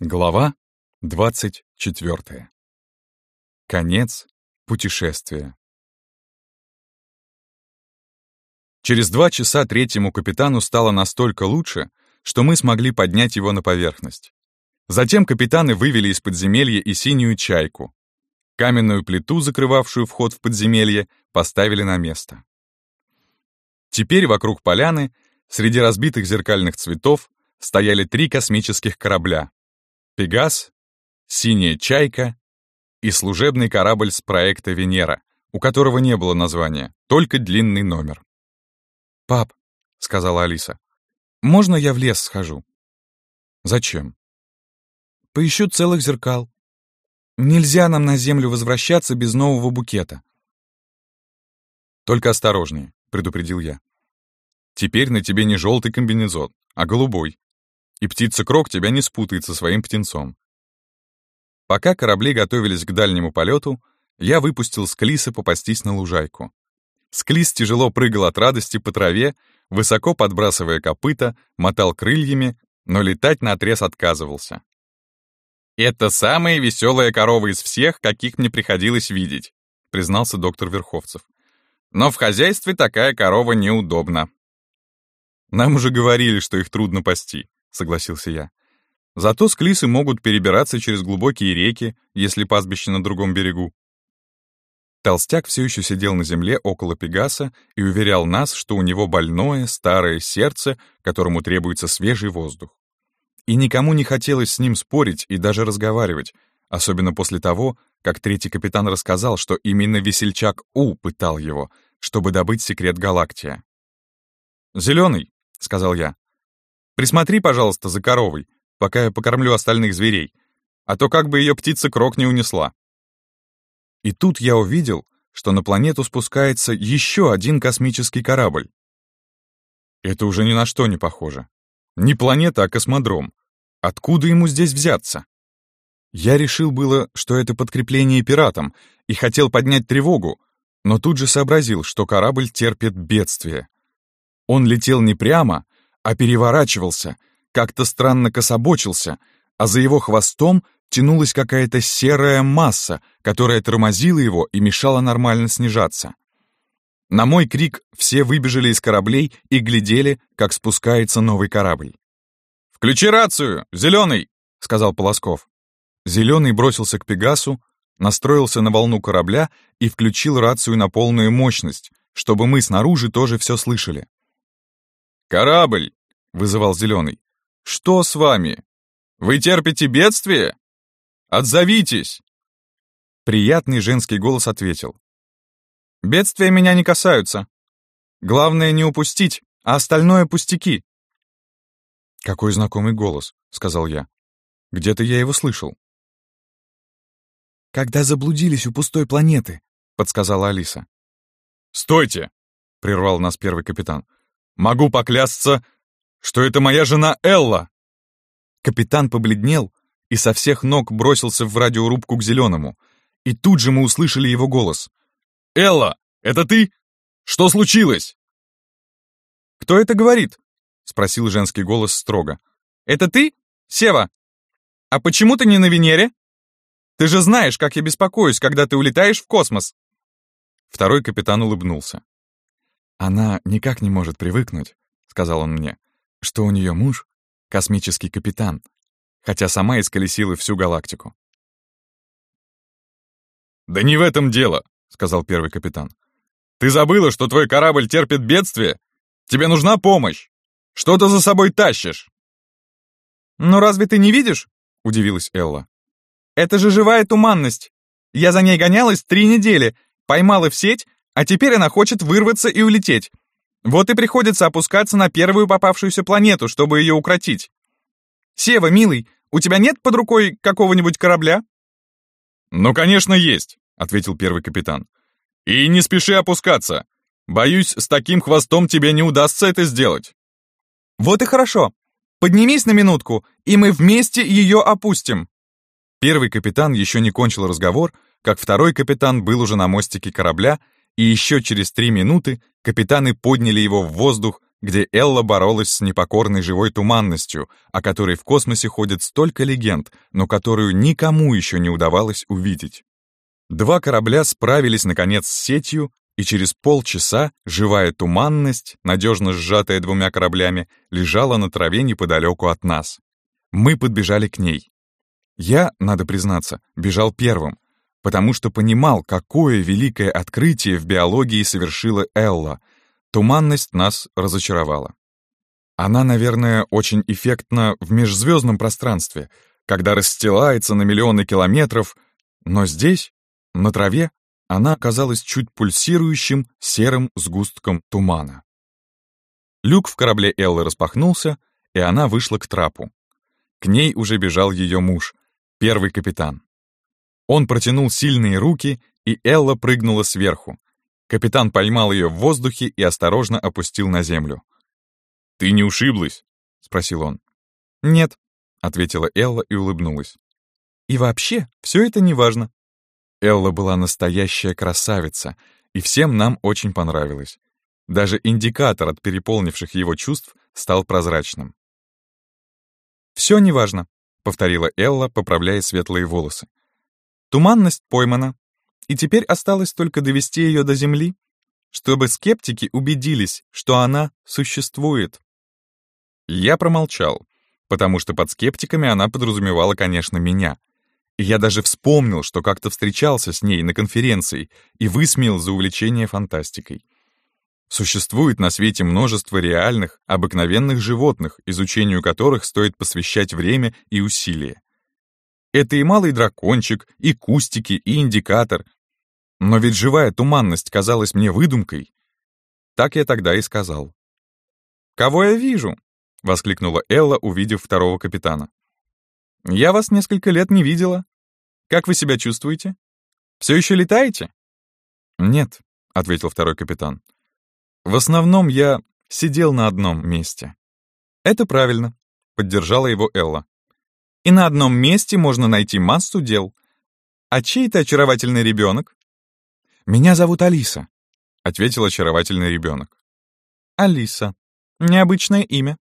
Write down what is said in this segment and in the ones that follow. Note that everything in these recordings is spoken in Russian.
Глава 24. Конец путешествия. Через два часа третьему капитану стало настолько лучше, что мы смогли поднять его на поверхность. Затем капитаны вывели из подземелья и синюю чайку. Каменную плиту, закрывавшую вход в подземелье, поставили на место. Теперь вокруг поляны, среди разбитых зеркальных цветов, стояли три космических корабля Пегас, Синяя Чайка и служебный корабль с проекта Венера, у которого не было названия, только длинный номер. «Пап», — сказала Алиса, — «можно я в лес схожу?» «Зачем?» «Поищу целых зеркал. Нельзя нам на Землю возвращаться без нового букета». «Только осторожнее», — предупредил я. «Теперь на тебе не желтый комбинезон, а голубой и птица-крок тебя не спутает со своим птенцом. Пока корабли готовились к дальнему полету, я выпустил Склиса попастись на лужайку. Склис тяжело прыгал от радости по траве, высоко подбрасывая копыта, мотал крыльями, но летать наотрез отказывался. «Это самая веселая корова из всех, каких мне приходилось видеть», признался доктор Верховцев. «Но в хозяйстве такая корова неудобна». Нам уже говорили, что их трудно пасти согласился я. Зато склисы могут перебираться через глубокие реки, если пастбище на другом берегу. Толстяк все еще сидел на земле около Пегаса и уверял нас, что у него больное, старое сердце, которому требуется свежий воздух. И никому не хотелось с ним спорить и даже разговаривать, особенно после того, как третий капитан рассказал, что именно весельчак У пытал его, чтобы добыть секрет Галактия. «Зеленый», — сказал я, Присмотри, пожалуйста, за коровой, пока я покормлю остальных зверей, а то как бы ее птица-крок не унесла. И тут я увидел, что на планету спускается еще один космический корабль. Это уже ни на что не похоже. Не планета, а космодром. Откуда ему здесь взяться? Я решил было, что это подкрепление пиратам, и хотел поднять тревогу, но тут же сообразил, что корабль терпит бедствие. Он летел не прямо, а переворачивался, как-то странно кособочился, а за его хвостом тянулась какая-то серая масса, которая тормозила его и мешала нормально снижаться. На мой крик все выбежали из кораблей и глядели, как спускается новый корабль. «Включи рацию, Зеленый!» — сказал Полосков. Зеленый бросился к Пегасу, настроился на волну корабля и включил рацию на полную мощность, чтобы мы снаружи тоже все слышали. «Корабль!» — вызывал Зеленый. «Что с вами? Вы терпите бедствие? Отзовитесь!» Приятный женский голос ответил. «Бедствия меня не касаются. Главное не упустить, а остальное пустяки». «Какой знакомый голос», — сказал я. «Где-то я его слышал». «Когда заблудились у пустой планеты», — подсказала Алиса. «Стойте!» — прервал нас первый капитан. Могу поклясться, что это моя жена Элла!» Капитан побледнел и со всех ног бросился в радиорубку к зеленому. И тут же мы услышали его голос. «Элла, это ты? Что случилось?» «Кто это говорит?» — спросил женский голос строго. «Это ты, Сева? А почему ты не на Венере? Ты же знаешь, как я беспокоюсь, когда ты улетаешь в космос!» Второй капитан улыбнулся. «Она никак не может привыкнуть», — сказал он мне, «что у нее муж — космический капитан, хотя сама исколесила всю галактику». «Да не в этом дело», — сказал первый капитан. «Ты забыла, что твой корабль терпит бедствие? Тебе нужна помощь! Что ты за собой тащишь?» «Ну разве ты не видишь?» — удивилась Элла. «Это же живая туманность. Я за ней гонялась три недели, поймала в сеть а теперь она хочет вырваться и улететь. Вот и приходится опускаться на первую попавшуюся планету, чтобы ее укротить. Сева, милый, у тебя нет под рукой какого-нибудь корабля? Ну, конечно, есть, ответил первый капитан. И не спеши опускаться. Боюсь, с таким хвостом тебе не удастся это сделать. Вот и хорошо. Поднимись на минутку, и мы вместе ее опустим. Первый капитан еще не кончил разговор, как второй капитан был уже на мостике корабля и еще через три минуты капитаны подняли его в воздух где Элла боролась с непокорной живой туманностью, о которой в космосе ходит столько легенд, но которую никому еще не удавалось увидеть. Два корабля справились, наконец, с сетью, и через полчаса живая туманность, надежно сжатая двумя кораблями, лежала на траве неподалеку от нас. Мы подбежали к ней. Я, надо признаться, бежал первым, потому что понимал, какое великое открытие в биологии совершила Элла — Туманность нас разочаровала. Она, наверное, очень эффектна в межзвездном пространстве, когда расстилается на миллионы километров, но здесь, на траве, она оказалась чуть пульсирующим серым сгустком тумана. Люк в корабле Эллы распахнулся, и она вышла к трапу. К ней уже бежал ее муж, первый капитан. Он протянул сильные руки, и Элла прыгнула сверху, Капитан поймал ее в воздухе и осторожно опустил на землю. «Ты не ушиблась?» — спросил он. «Нет», — ответила Элла и улыбнулась. «И вообще, все это не важно». Элла была настоящая красавица, и всем нам очень понравилось. Даже индикатор от переполнивших его чувств стал прозрачным. «Все неважно», — повторила Элла, поправляя светлые волосы. «Туманность поймана, и теперь осталось только довести ее до Земли, чтобы скептики убедились, что она существует. Я промолчал, потому что под скептиками она подразумевала, конечно, меня. Я даже вспомнил, что как-то встречался с ней на конференции и высмеял за увлечение фантастикой. Существует на свете множество реальных, обыкновенных животных, изучению которых стоит посвящать время и усилия. Это и малый дракончик, и кустики, и индикатор. Но ведь живая туманность казалась мне выдумкой. Так я тогда и сказал. «Кого я вижу?» — воскликнула Элла, увидев второго капитана. «Я вас несколько лет не видела. Как вы себя чувствуете? Все еще летаете?» «Нет», — ответил второй капитан. «В основном я сидел на одном месте». «Это правильно», — поддержала его Элла и на одном месте можно найти массу дел. А чей ты очаровательный ребенок? «Меня зовут Алиса», — ответил очаровательный ребенок. «Алиса. Необычное имя».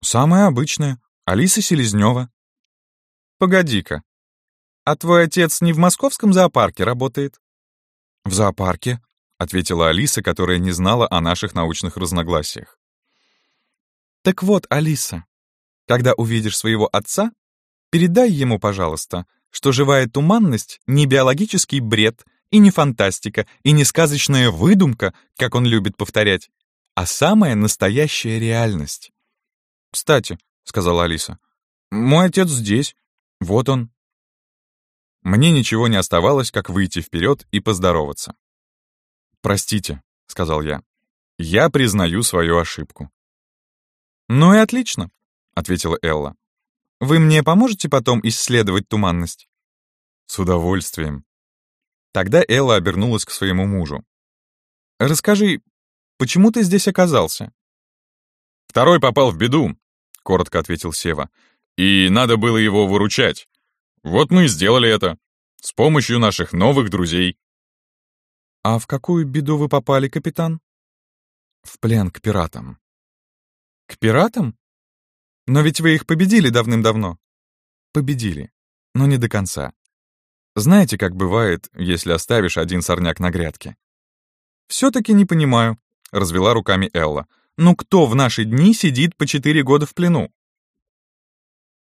«Самое обычное. Алиса Селезнева». «Погоди-ка. А твой отец не в московском зоопарке работает?» «В зоопарке», — ответила Алиса, которая не знала о наших научных разногласиях. «Так вот, Алиса, когда увидишь своего отца, Передай ему, пожалуйста, что живая туманность — не биологический бред и не фантастика, и не сказочная выдумка, как он любит повторять, а самая настоящая реальность. «Кстати», — сказала Алиса, — «мой отец здесь. Вот он». Мне ничего не оставалось, как выйти вперед и поздороваться. «Простите», — сказал я, — «я признаю свою ошибку». «Ну и отлично», — ответила Элла. Вы мне поможете потом исследовать туманность?» «С удовольствием». Тогда Элла обернулась к своему мужу. «Расскажи, почему ты здесь оказался?» «Второй попал в беду», — коротко ответил Сева. «И надо было его выручать. Вот мы и сделали это. С помощью наших новых друзей». «А в какую беду вы попали, капитан?» «В плен к пиратам». «К пиратам?» Но ведь вы их победили давным-давно. Победили, но не до конца. Знаете, как бывает, если оставишь один сорняк на грядке? Все-таки не понимаю, развела руками Элла. Ну кто в наши дни сидит по четыре года в плену?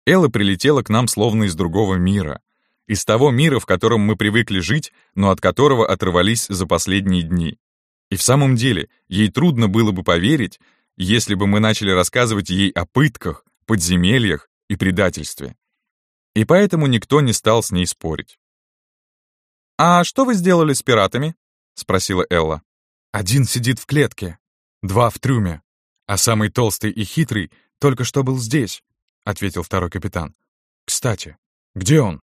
Элла прилетела к нам словно из другого мира. Из того мира, в котором мы привыкли жить, но от которого оторвались за последние дни. И в самом деле, ей трудно было бы поверить, если бы мы начали рассказывать ей о пытках, подземельях и предательстве. И поэтому никто не стал с ней спорить. «А что вы сделали с пиратами?» — спросила Элла. «Один сидит в клетке, два в трюме, а самый толстый и хитрый только что был здесь», — ответил второй капитан. «Кстати, где он?»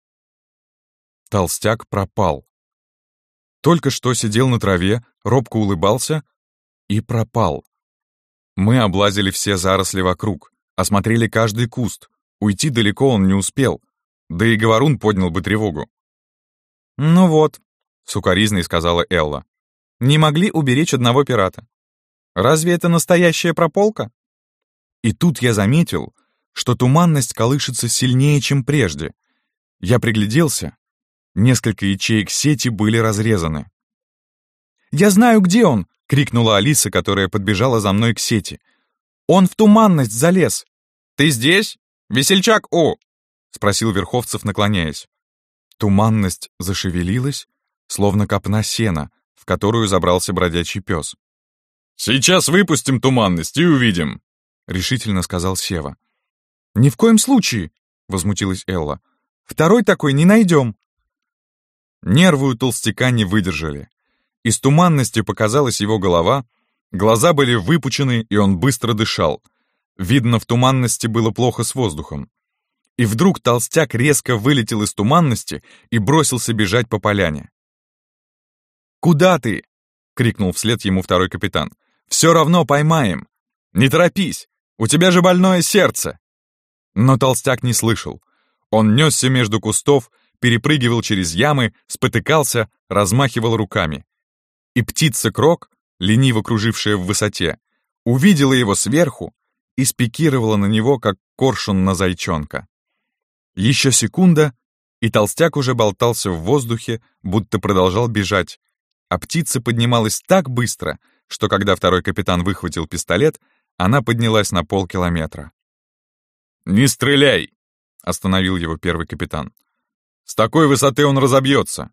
Толстяк пропал. Только что сидел на траве, робко улыбался и пропал. Мы облазили все заросли вокруг, осмотрели каждый куст. Уйти далеко он не успел. Да и Говорун поднял бы тревогу. «Ну вот», — сукоризной сказала Элла. «Не могли уберечь одного пирата». Разве это настоящая прополка? И тут я заметил, что туманность колышется сильнее, чем прежде. Я пригляделся. Несколько ячеек сети были разрезаны. «Я знаю, где он!» — крикнула Алиса, которая подбежала за мной к сети. «Он в туманность залез!» «Ты здесь? Весельчак О!» — спросил Верховцев, наклоняясь. Туманность зашевелилась, словно копна сена, в которую забрался бродячий пес. «Сейчас выпустим туманность и увидим», — решительно сказал Сева. «Ни в коем случае!» — возмутилась Элла. «Второй такой не найдем!» Нервы у толстяка не выдержали. Из туманности показалась его голова, глаза были выпучены, и он быстро дышал. Видно, в туманности было плохо с воздухом. И вдруг толстяк резко вылетел из туманности и бросился бежать по поляне. «Куда ты?» — крикнул вслед ему второй капитан. «Все равно поймаем! Не торопись! У тебя же больное сердце!» Но толстяк не слышал. Он несся между кустов, перепрыгивал через ямы, спотыкался, размахивал руками. И птица-крок, лениво кружившая в высоте, увидела его сверху и спикировала на него, как коршун на зайчонка. Еще секунда, и толстяк уже болтался в воздухе, будто продолжал бежать, а птица поднималась так быстро, что когда второй капитан выхватил пистолет, она поднялась на полкилометра. «Не стреляй!» — остановил его первый капитан. «С такой высоты он разобьется!»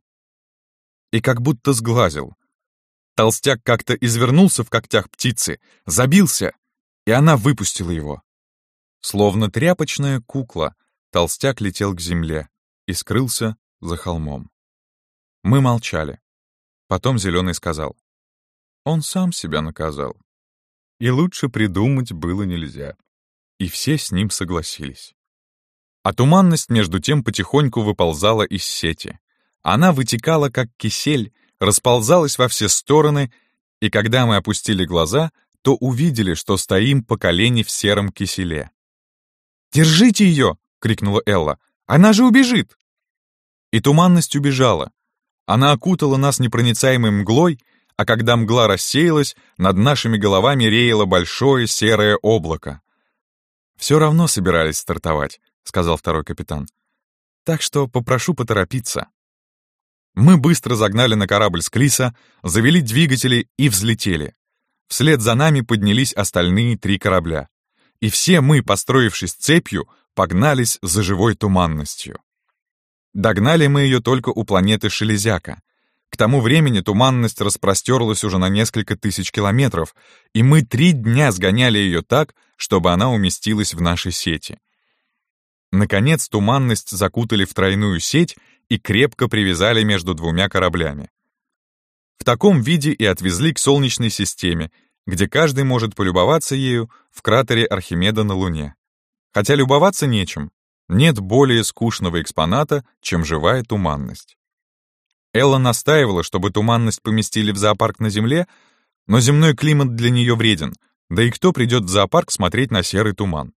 И как будто сглазил. Толстяк как-то извернулся в когтях птицы, забился, и она выпустила его. Словно тряпочная кукла, толстяк летел к земле и скрылся за холмом. Мы молчали. Потом Зеленый сказал. Он сам себя наказал. И лучше придумать было нельзя. И все с ним согласились. А туманность между тем потихоньку выползала из сети. Она вытекала, как кисель, расползалась во все стороны, и когда мы опустили глаза, то увидели, что стоим по колени в сером киселе. «Держите ее!» — крикнула Элла. «Она же убежит!» И туманность убежала. Она окутала нас непроницаемой мглой, а когда мгла рассеялась, над нашими головами реяло большое серое облако. «Все равно собирались стартовать», — сказал второй капитан. «Так что попрошу поторопиться». Мы быстро загнали на корабль Склиса, завели двигатели и взлетели. Вслед за нами поднялись остальные три корабля. И все мы, построившись цепью, погнались за живой туманностью. Догнали мы ее только у планеты Шелезяка. К тому времени туманность распростерлась уже на несколько тысяч километров, и мы три дня сгоняли ее так, чтобы она уместилась в нашей сети. Наконец туманность закутали в тройную сеть и крепко привязали между двумя кораблями. В таком виде и отвезли к Солнечной системе, где каждый может полюбоваться ею в кратере Архимеда на Луне. Хотя любоваться нечем, нет более скучного экспоната, чем живая туманность. Элла настаивала, чтобы туманность поместили в зоопарк на Земле, но земной климат для нее вреден, да и кто придет в зоопарк смотреть на серый туман?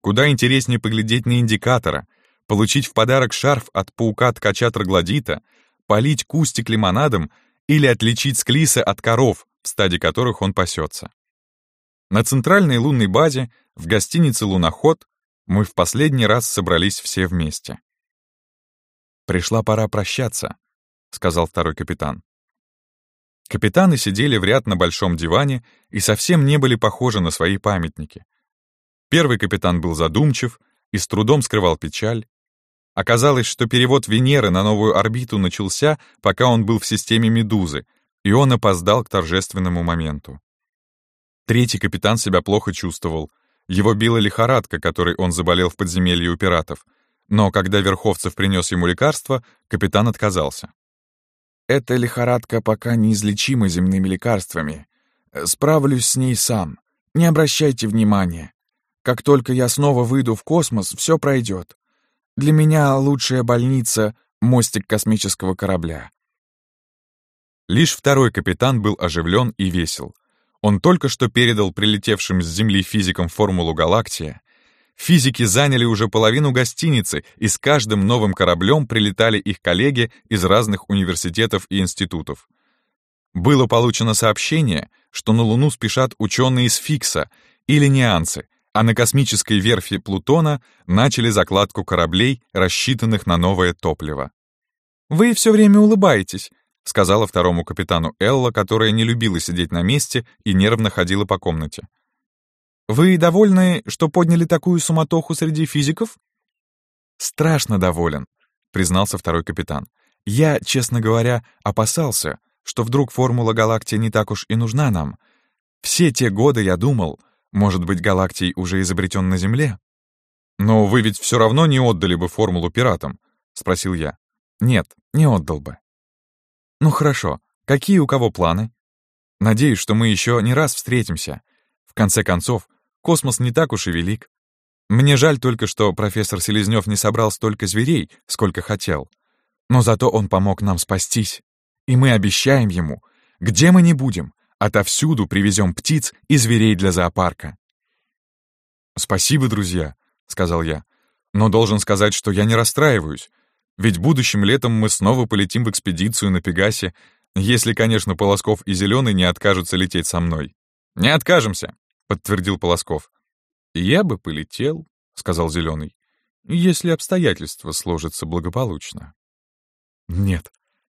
Куда интереснее поглядеть на индикатора, получить в подарок шарф от паука-ткача-троглодита, полить кустик лимонадом или отличить склиса от коров, в стаде которых он пасется. На центральной лунной базе, в гостинице «Луноход», мы в последний раз собрались все вместе. «Пришла пора прощаться», — сказал второй капитан. Капитаны сидели в ряд на большом диване и совсем не были похожи на свои памятники. Первый капитан был задумчив и с трудом скрывал печаль. Оказалось, что перевод Венеры на новую орбиту начался, пока он был в системе Медузы, и он опоздал к торжественному моменту. Третий капитан себя плохо чувствовал, его била лихорадка, которой он заболел в подземелье у пиратов. Но когда Верховцев принес ему лекарство, капитан отказался. «Эта лихорадка пока неизлечима земными лекарствами. Справлюсь с ней сам. Не обращайте внимания. Как только я снова выйду в космос, все пройдет. Для меня лучшая больница — мостик космического корабля». Лишь второй капитан был оживлен и весел. Он только что передал прилетевшим с Земли физикам формулу Галактия. Физики заняли уже половину гостиницы, и с каждым новым кораблем прилетали их коллеги из разных университетов и институтов. Было получено сообщение, что на Луну спешат ученые из Фикса или Неанцы, а на космической верфи Плутона начали закладку кораблей, рассчитанных на новое топливо. «Вы все время улыбаетесь», — сказала второму капитану Элла, которая не любила сидеть на месте и нервно ходила по комнате. «Вы довольны, что подняли такую суматоху среди физиков?» «Страшно доволен», — признался второй капитан. «Я, честно говоря, опасался, что вдруг формула галактии не так уж и нужна нам. Все те годы я думал, может быть, галактий уже изобретен на Земле? Но вы ведь все равно не отдали бы формулу пиратам, спросил я. Нет, не отдал бы. Ну хорошо, какие у кого планы? Надеюсь, что мы еще не раз встретимся. В конце концов, космос не так уж и велик. Мне жаль только, что профессор Селезнев не собрал столько зверей, сколько хотел. Но зато он помог нам спастись. И мы обещаем ему, где мы не будем, Отовсюду привезем птиц и зверей для зоопарка. «Спасибо, друзья», — сказал я. «Но должен сказать, что я не расстраиваюсь. Ведь будущим летом мы снова полетим в экспедицию на Пегасе, если, конечно, Полосков и Зеленый не откажутся лететь со мной». «Не откажемся», — подтвердил Полосков. «Я бы полетел», — сказал Зеленый, «если обстоятельства сложатся благополучно». Нет,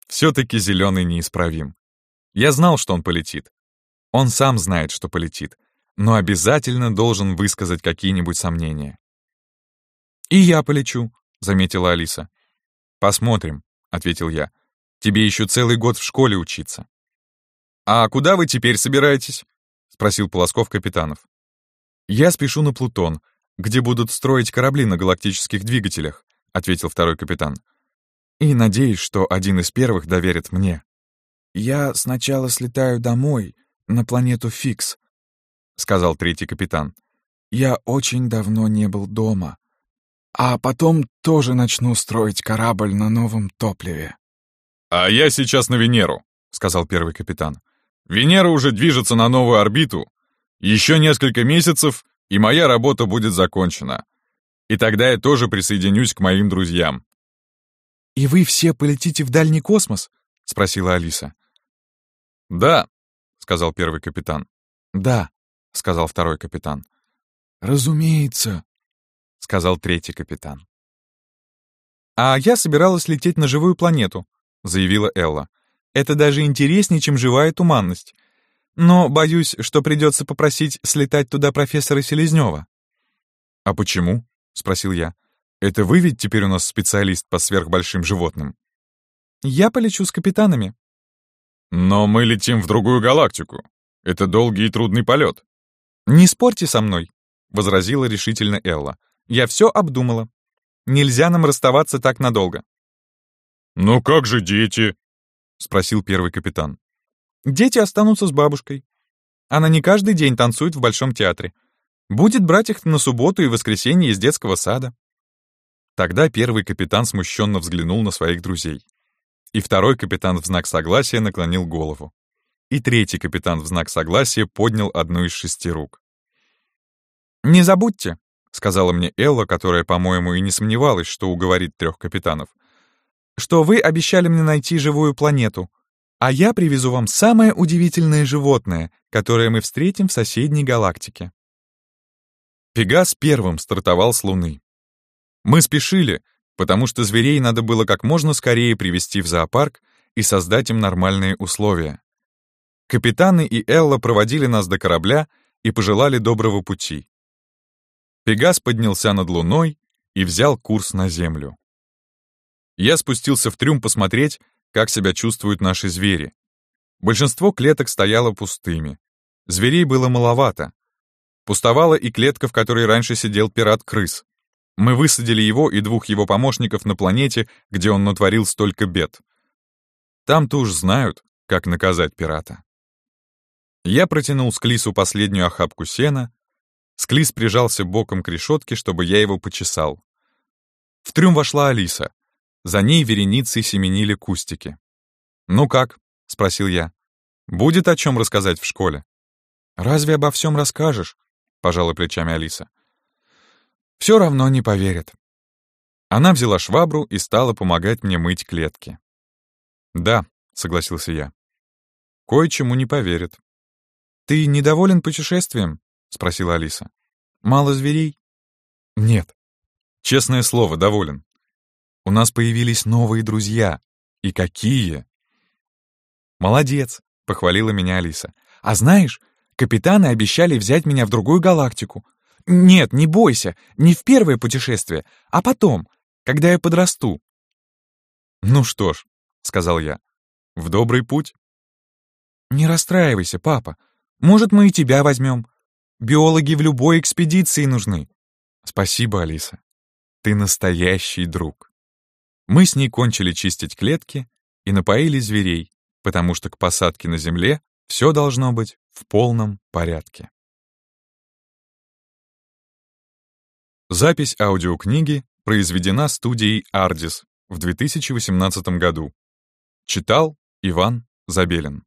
все-таки Зеленый неисправим. Я знал, что он полетит. Он сам знает, что полетит, но обязательно должен высказать какие-нибудь сомнения. «И я полечу», — заметила Алиса. «Посмотрим», — ответил я. «Тебе еще целый год в школе учиться». «А куда вы теперь собираетесь?» — спросил Полосков капитанов. «Я спешу на Плутон, где будут строить корабли на галактических двигателях», — ответил второй капитан. «И надеюсь, что один из первых доверит мне». «Я сначала слетаю домой, на планету Фикс», — сказал третий капитан. «Я очень давно не был дома. А потом тоже начну строить корабль на новом топливе». «А я сейчас на Венеру», — сказал первый капитан. «Венера уже движется на новую орбиту. Еще несколько месяцев, и моя работа будет закончена. И тогда я тоже присоединюсь к моим друзьям». «И вы все полетите в дальний космос?» — спросила Алиса. «Да», — сказал первый капитан. «Да», — сказал второй капитан. «Разумеется», — сказал третий капитан. «А я собиралась лететь на живую планету», — заявила Элла. «Это даже интереснее, чем живая туманность. Но боюсь, что придется попросить слетать туда профессора Селезнева». «А почему?» — спросил я. «Это вы ведь теперь у нас специалист по сверхбольшим животным?» «Я полечу с капитанами», «Но мы летим в другую галактику. Это долгий и трудный полет». «Не спорьте со мной», — возразила решительно Элла. «Я все обдумала. Нельзя нам расставаться так надолго». «Ну как же дети?» — спросил первый капитан. «Дети останутся с бабушкой. Она не каждый день танцует в Большом театре. Будет брать их на субботу и воскресенье из детского сада». Тогда первый капитан смущенно взглянул на своих друзей. И второй капитан в знак согласия наклонил голову. И третий капитан в знак согласия поднял одну из шести рук. «Не забудьте», — сказала мне Элла, которая, по-моему, и не сомневалась, что уговорит трех капитанов, «что вы обещали мне найти живую планету, а я привезу вам самое удивительное животное, которое мы встретим в соседней галактике». Пегас первым стартовал с Луны. Мы спешили, потому что зверей надо было как можно скорее привести в зоопарк и создать им нормальные условия. Капитаны и Элла проводили нас до корабля и пожелали доброго пути. Пегас поднялся над луной и взял курс на Землю. Я спустился в трюм посмотреть, как себя чувствуют наши звери. Большинство клеток стояло пустыми. Зверей было маловато. Пустовала и клетка, в которой раньше сидел пират-крыс. Мы высадили его и двух его помощников на планете, где он натворил столько бед. Там-то уж знают, как наказать пирата. Я протянул Склису последнюю охапку сена. Склис прижался боком к решетке, чтобы я его почесал. В трюм вошла Алиса. За ней вереницей семенили кустики. «Ну как?» — спросил я. «Будет о чем рассказать в школе?» «Разве обо всем расскажешь?» — пожала плечами Алиса. Все равно не поверят. Она взяла швабру и стала помогать мне мыть клетки. «Да», — согласился я. «Кое-чему не поверят». «Ты недоволен путешествием?» — спросила Алиса. «Мало зверей?» «Нет. Честное слово, доволен. У нас появились новые друзья. И какие!» «Молодец!» — похвалила меня Алиса. «А знаешь, капитаны обещали взять меня в другую галактику. Нет, не бойся, не в первое путешествие, а потом, когда я подрасту». «Ну что ж», — сказал я, — «в добрый путь». «Не расстраивайся, папа. Может, мы и тебя возьмем. Биологи в любой экспедиции нужны». «Спасибо, Алиса. Ты настоящий друг». Мы с ней кончили чистить клетки и напоили зверей, потому что к посадке на Земле все должно быть в полном порядке. Запись аудиокниги произведена студией «Ардис» в 2018 году. Читал Иван Забелин.